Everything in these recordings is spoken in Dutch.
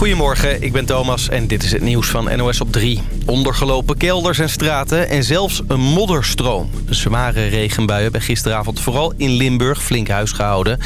Goedemorgen, ik ben Thomas en dit is het nieuws van NOS op 3. Ondergelopen kelders en straten en zelfs een modderstroom. De zware regenbuien hebben gisteravond vooral in Limburg flink huis gehouden.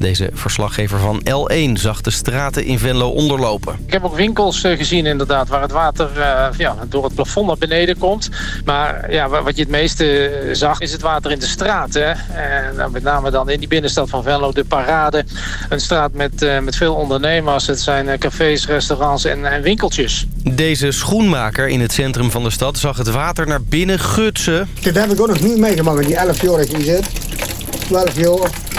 Deze verslaggever van L1 zag de straten in Venlo onderlopen. Ik heb ook winkels eh, gezien inderdaad waar het water uh, ja, door het plafond naar beneden komt. Maar ja, wat je het meeste zag is het water in de straten. En nou, met name dan in die binnenstad van Venlo, de Parade. Een straat met, uh, met veel ondernemers. Het zijn cafés, restaurants en, en winkeltjes. Deze schoenmaker in het centrum van de stad zag het water naar binnen gutsen. Dit heb ik ook nog niet meegemaakt, die 11 jaar dat je hier zit. 12 jaar.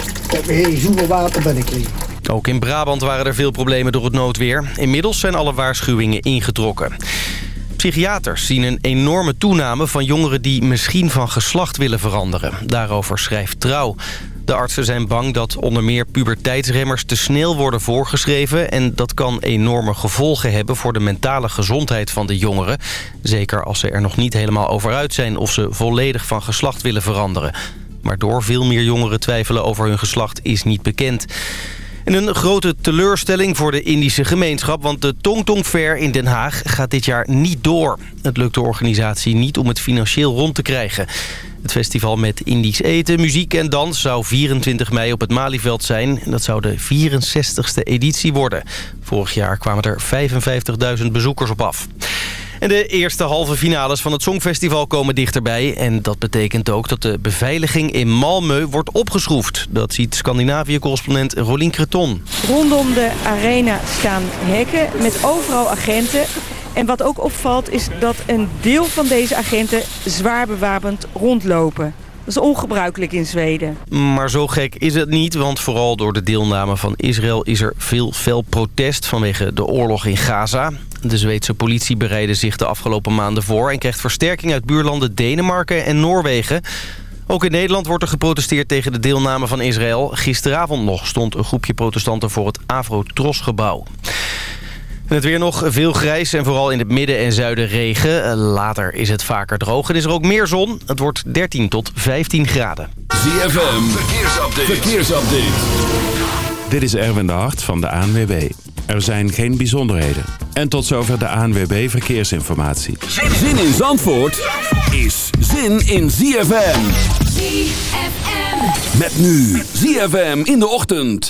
Water ben ik hier. Ook in Brabant waren er veel problemen door het noodweer. Inmiddels zijn alle waarschuwingen ingetrokken. Psychiaters zien een enorme toename van jongeren die misschien van geslacht willen veranderen. Daarover schrijft Trouw. De artsen zijn bang dat onder meer puberteitsremmers te snel worden voorgeschreven... en dat kan enorme gevolgen hebben voor de mentale gezondheid van de jongeren. Zeker als ze er nog niet helemaal over uit zijn of ze volledig van geslacht willen veranderen. Waardoor veel meer jongeren twijfelen over hun geslacht is niet bekend. En een grote teleurstelling voor de Indische gemeenschap... want de Tong Tong Fair in Den Haag gaat dit jaar niet door. Het lukt de organisatie niet om het financieel rond te krijgen. Het festival met Indisch eten, muziek en dans zou 24 mei op het Malieveld zijn. En dat zou de 64ste editie worden. Vorig jaar kwamen er 55.000 bezoekers op af. En de eerste halve finales van het Songfestival komen dichterbij. En dat betekent ook dat de beveiliging in Malmö wordt opgeschroefd. Dat ziet Scandinavië-correspondent Rolien Creton. Rondom de arena staan hekken met overal agenten. En wat ook opvalt is dat een deel van deze agenten zwaar bewapend rondlopen. Dat is ongebruikelijk in Zweden. Maar zo gek is het niet, want vooral door de deelname van Israël... is er veel fel protest vanwege de oorlog in Gaza. De Zweedse politie bereidde zich de afgelopen maanden voor... en krijgt versterking uit buurlanden Denemarken en Noorwegen. Ook in Nederland wordt er geprotesteerd tegen de deelname van Israël. Gisteravond nog stond een groepje protestanten voor het Avro-Tros-gebouw. En het weer nog veel grijs en vooral in het midden en zuiden regen. Later is het vaker droog en is er ook meer zon. Het wordt 13 tot 15 graden. ZFM, verkeersupdate. verkeersupdate. Dit is Erwin de Hart van de ANWB. Er zijn geen bijzonderheden. En tot zover de ANWB Verkeersinformatie. Zin in Zandvoort is zin in ZFM. ZFM. Met nu ZFM in de ochtend.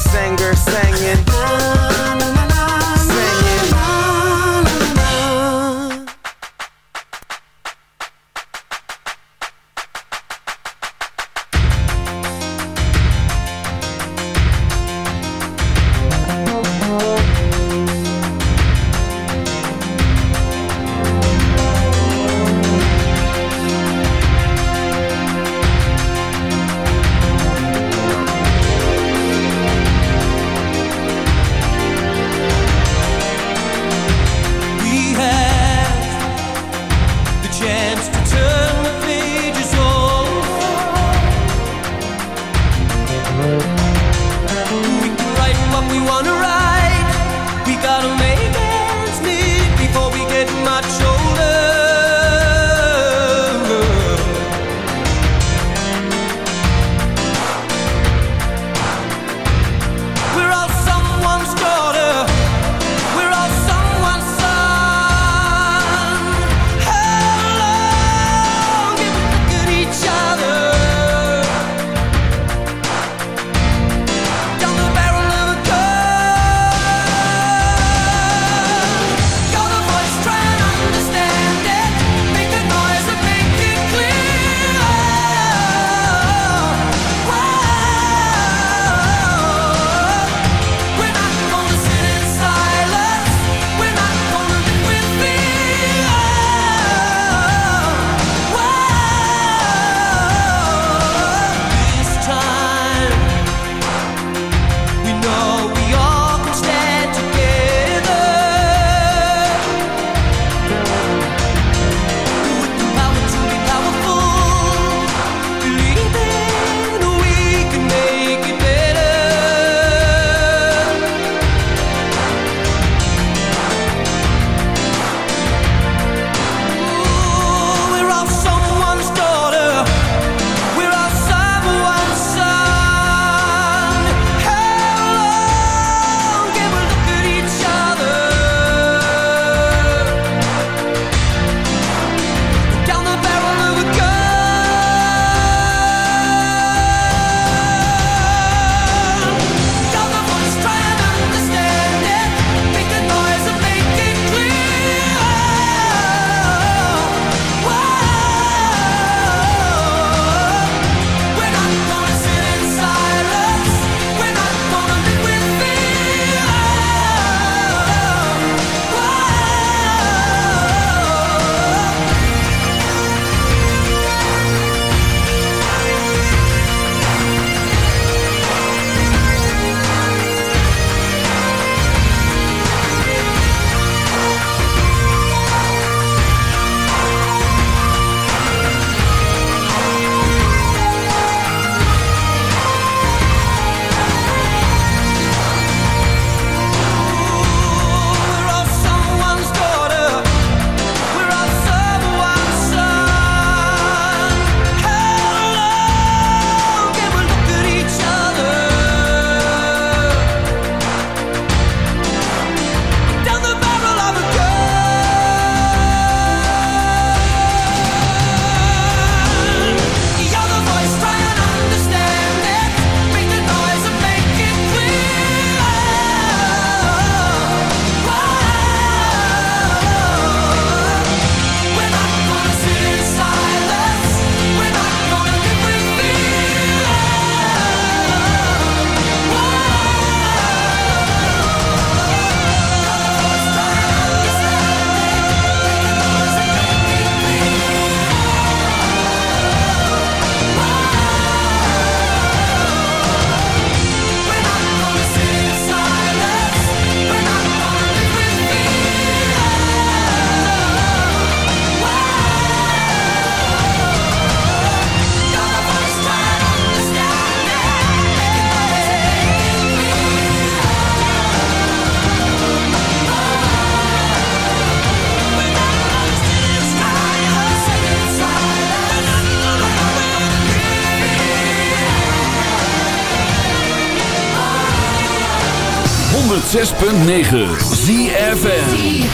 106.9 ZFN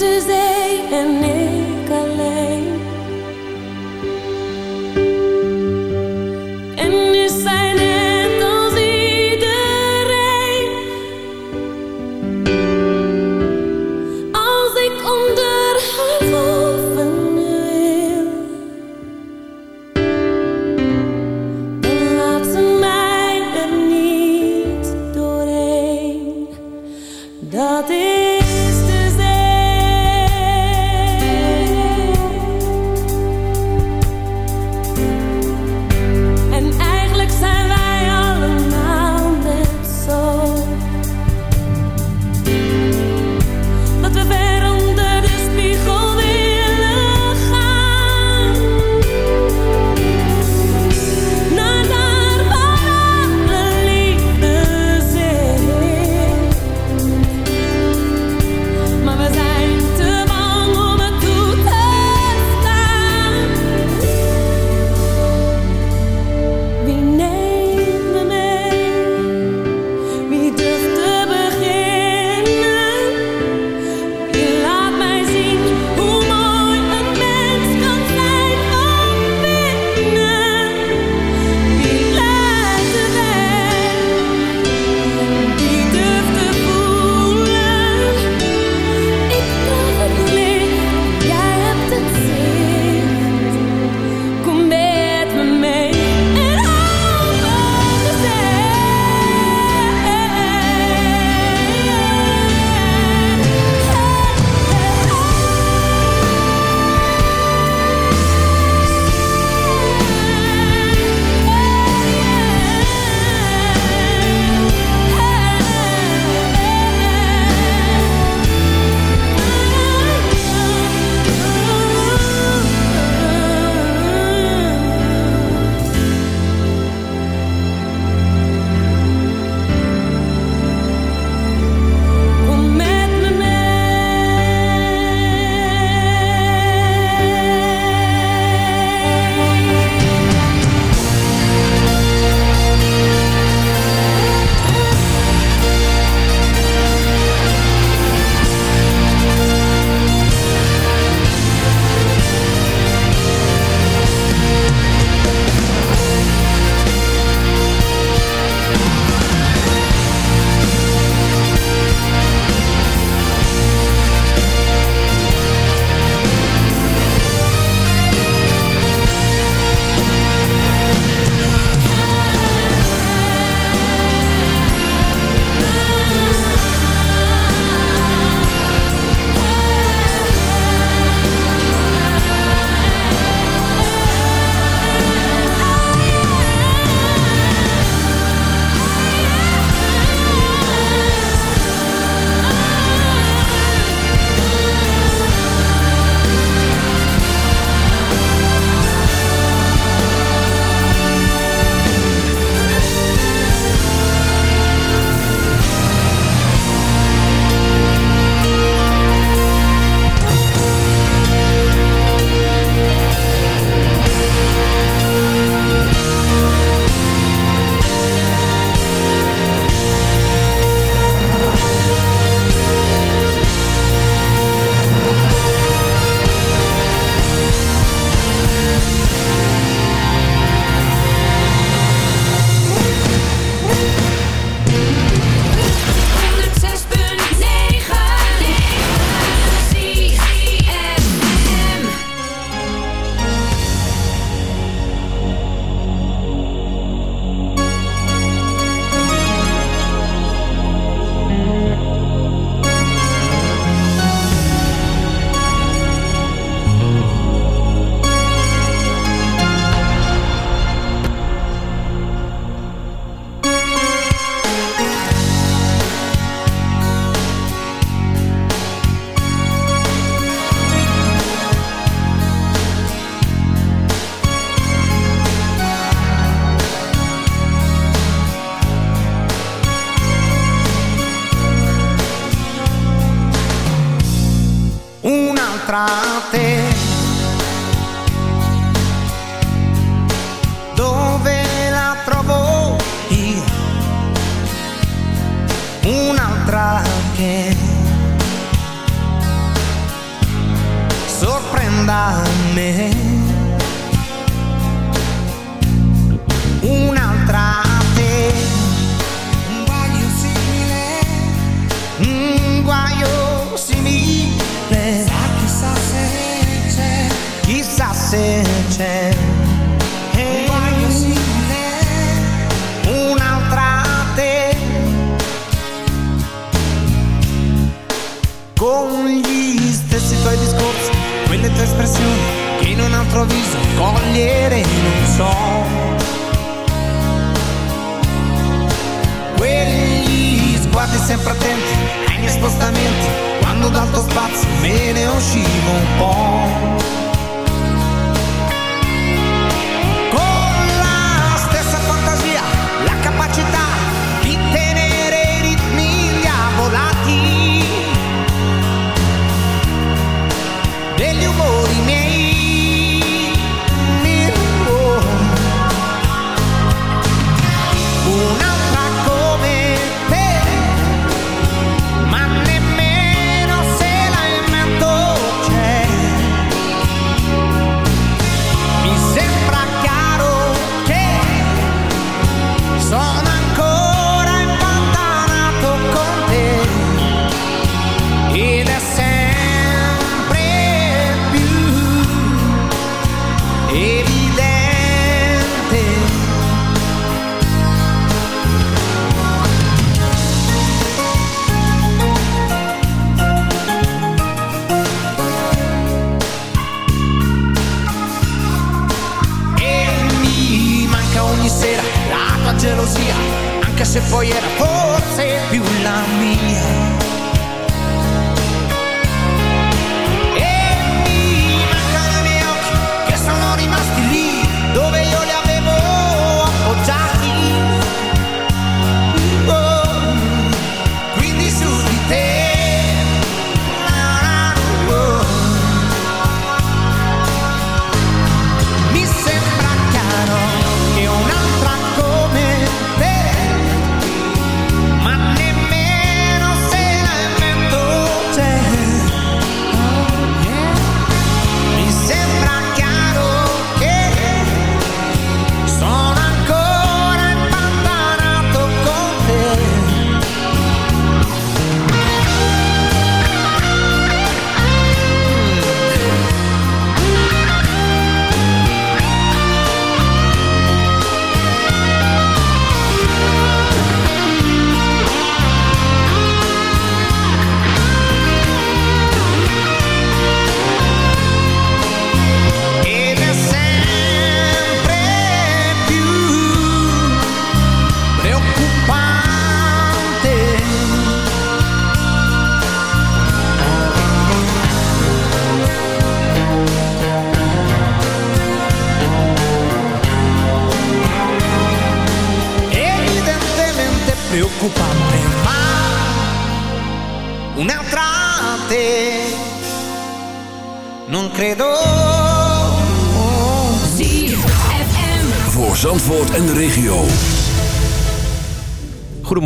Sundays, A and quando dal tuo spazio me ne uscivo un po'.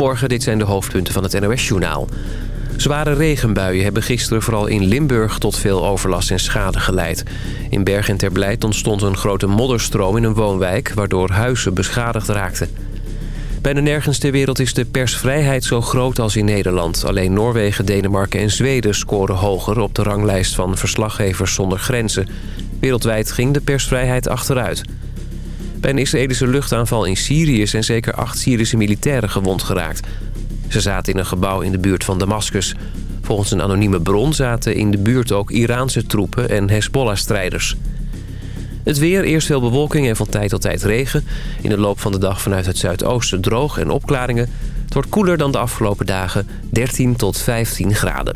Goedemorgen, dit zijn de hoofdpunten van het NOS-journaal. Zware regenbuien hebben gisteren vooral in Limburg tot veel overlast en schade geleid. In Bergen en Terblijt ontstond een grote modderstroom in een woonwijk... waardoor huizen beschadigd raakten. Bijna nergens ter wereld is de persvrijheid zo groot als in Nederland. Alleen Noorwegen, Denemarken en Zweden scoren hoger op de ranglijst van verslaggevers zonder grenzen. Wereldwijd ging de persvrijheid achteruit. Bij een Israëlische luchtaanval in Syrië zijn zeker acht Syrische militairen gewond geraakt. Ze zaten in een gebouw in de buurt van Damascus. Volgens een anonieme bron zaten in de buurt ook Iraanse troepen en Hezbollah-strijders. Het weer, eerst veel bewolking en van tijd tot tijd regen. In de loop van de dag vanuit het zuidoosten droog en opklaringen. Het wordt koeler dan de afgelopen dagen, 13 tot 15 graden.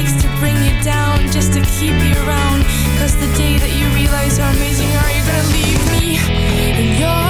likes to bring you down just to keep you around. Cause the day that you realize how amazing you are, you're gonna leave me and you're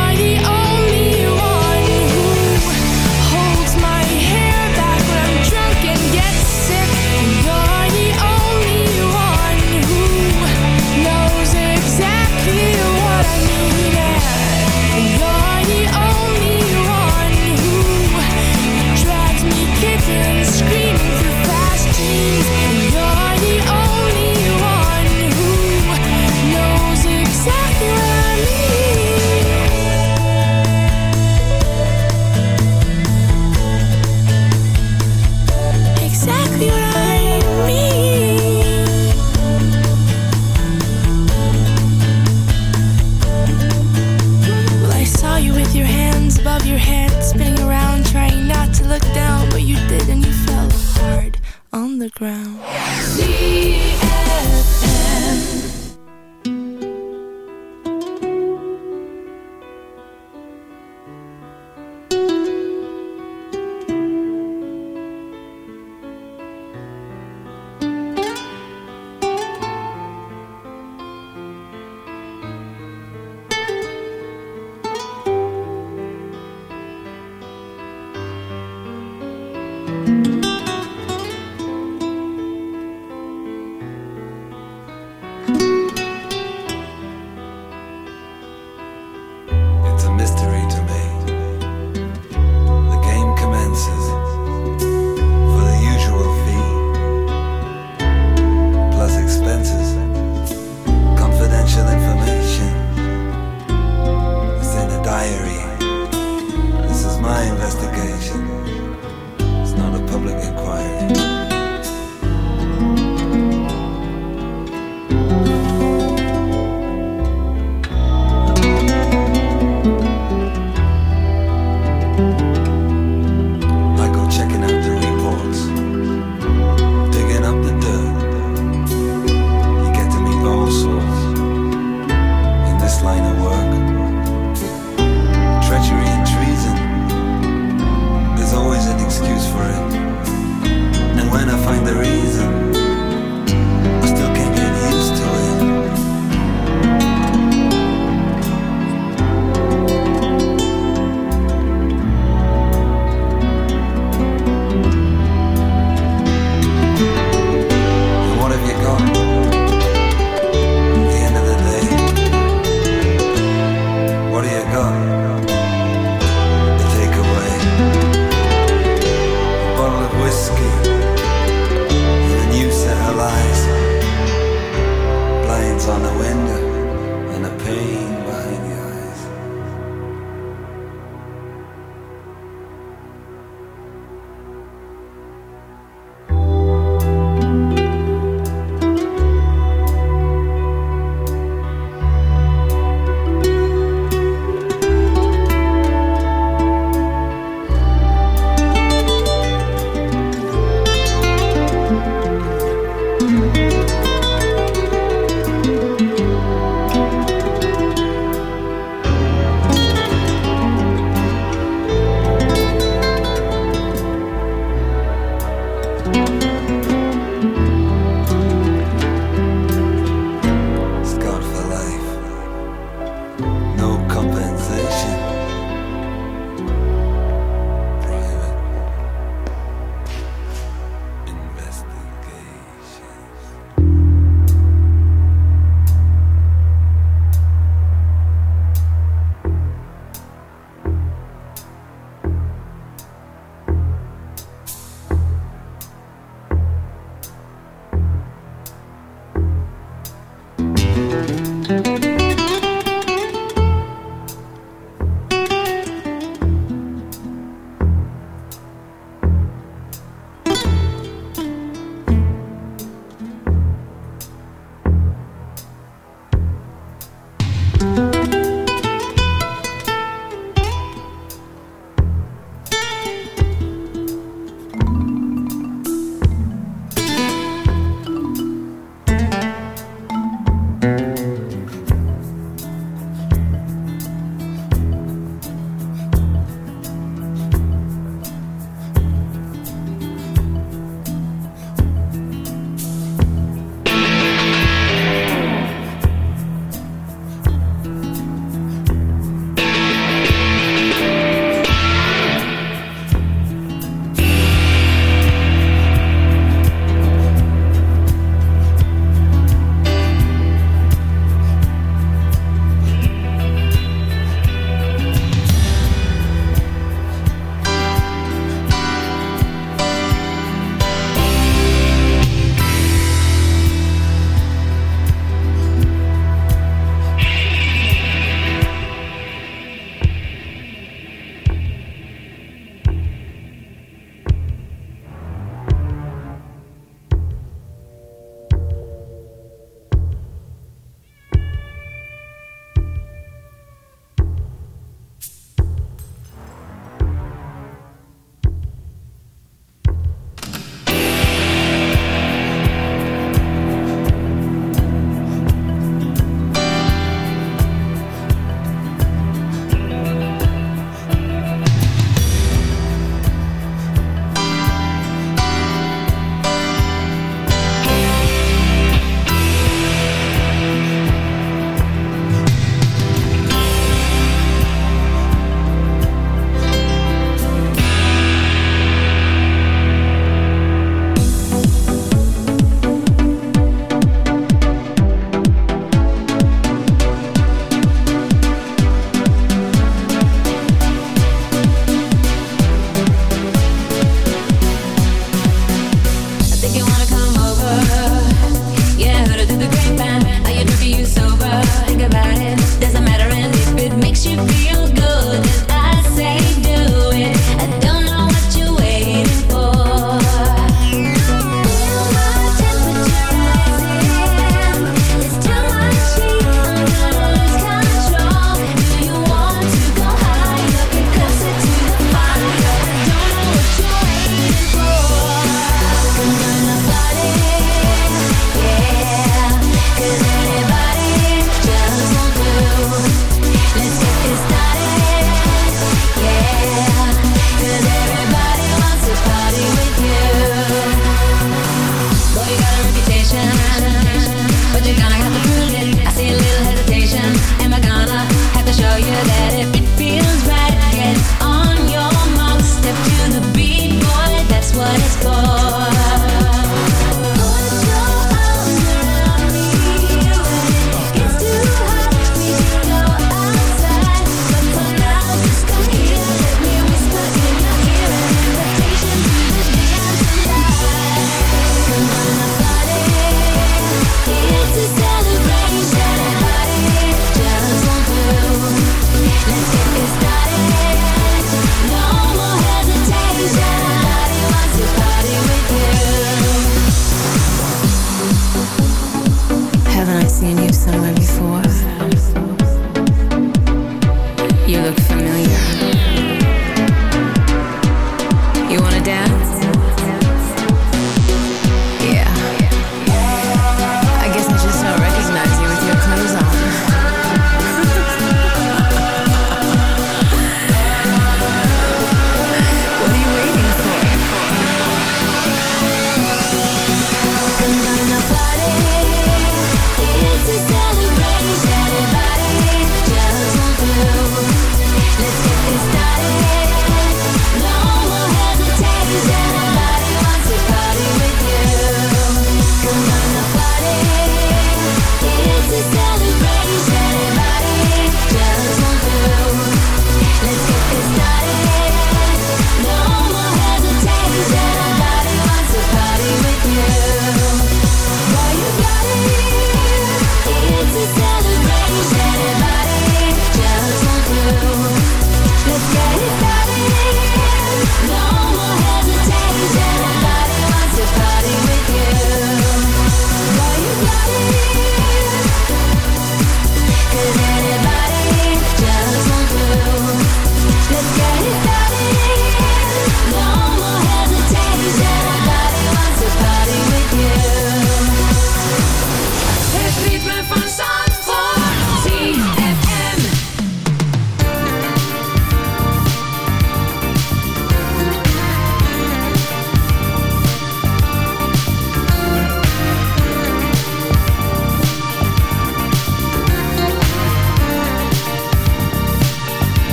passion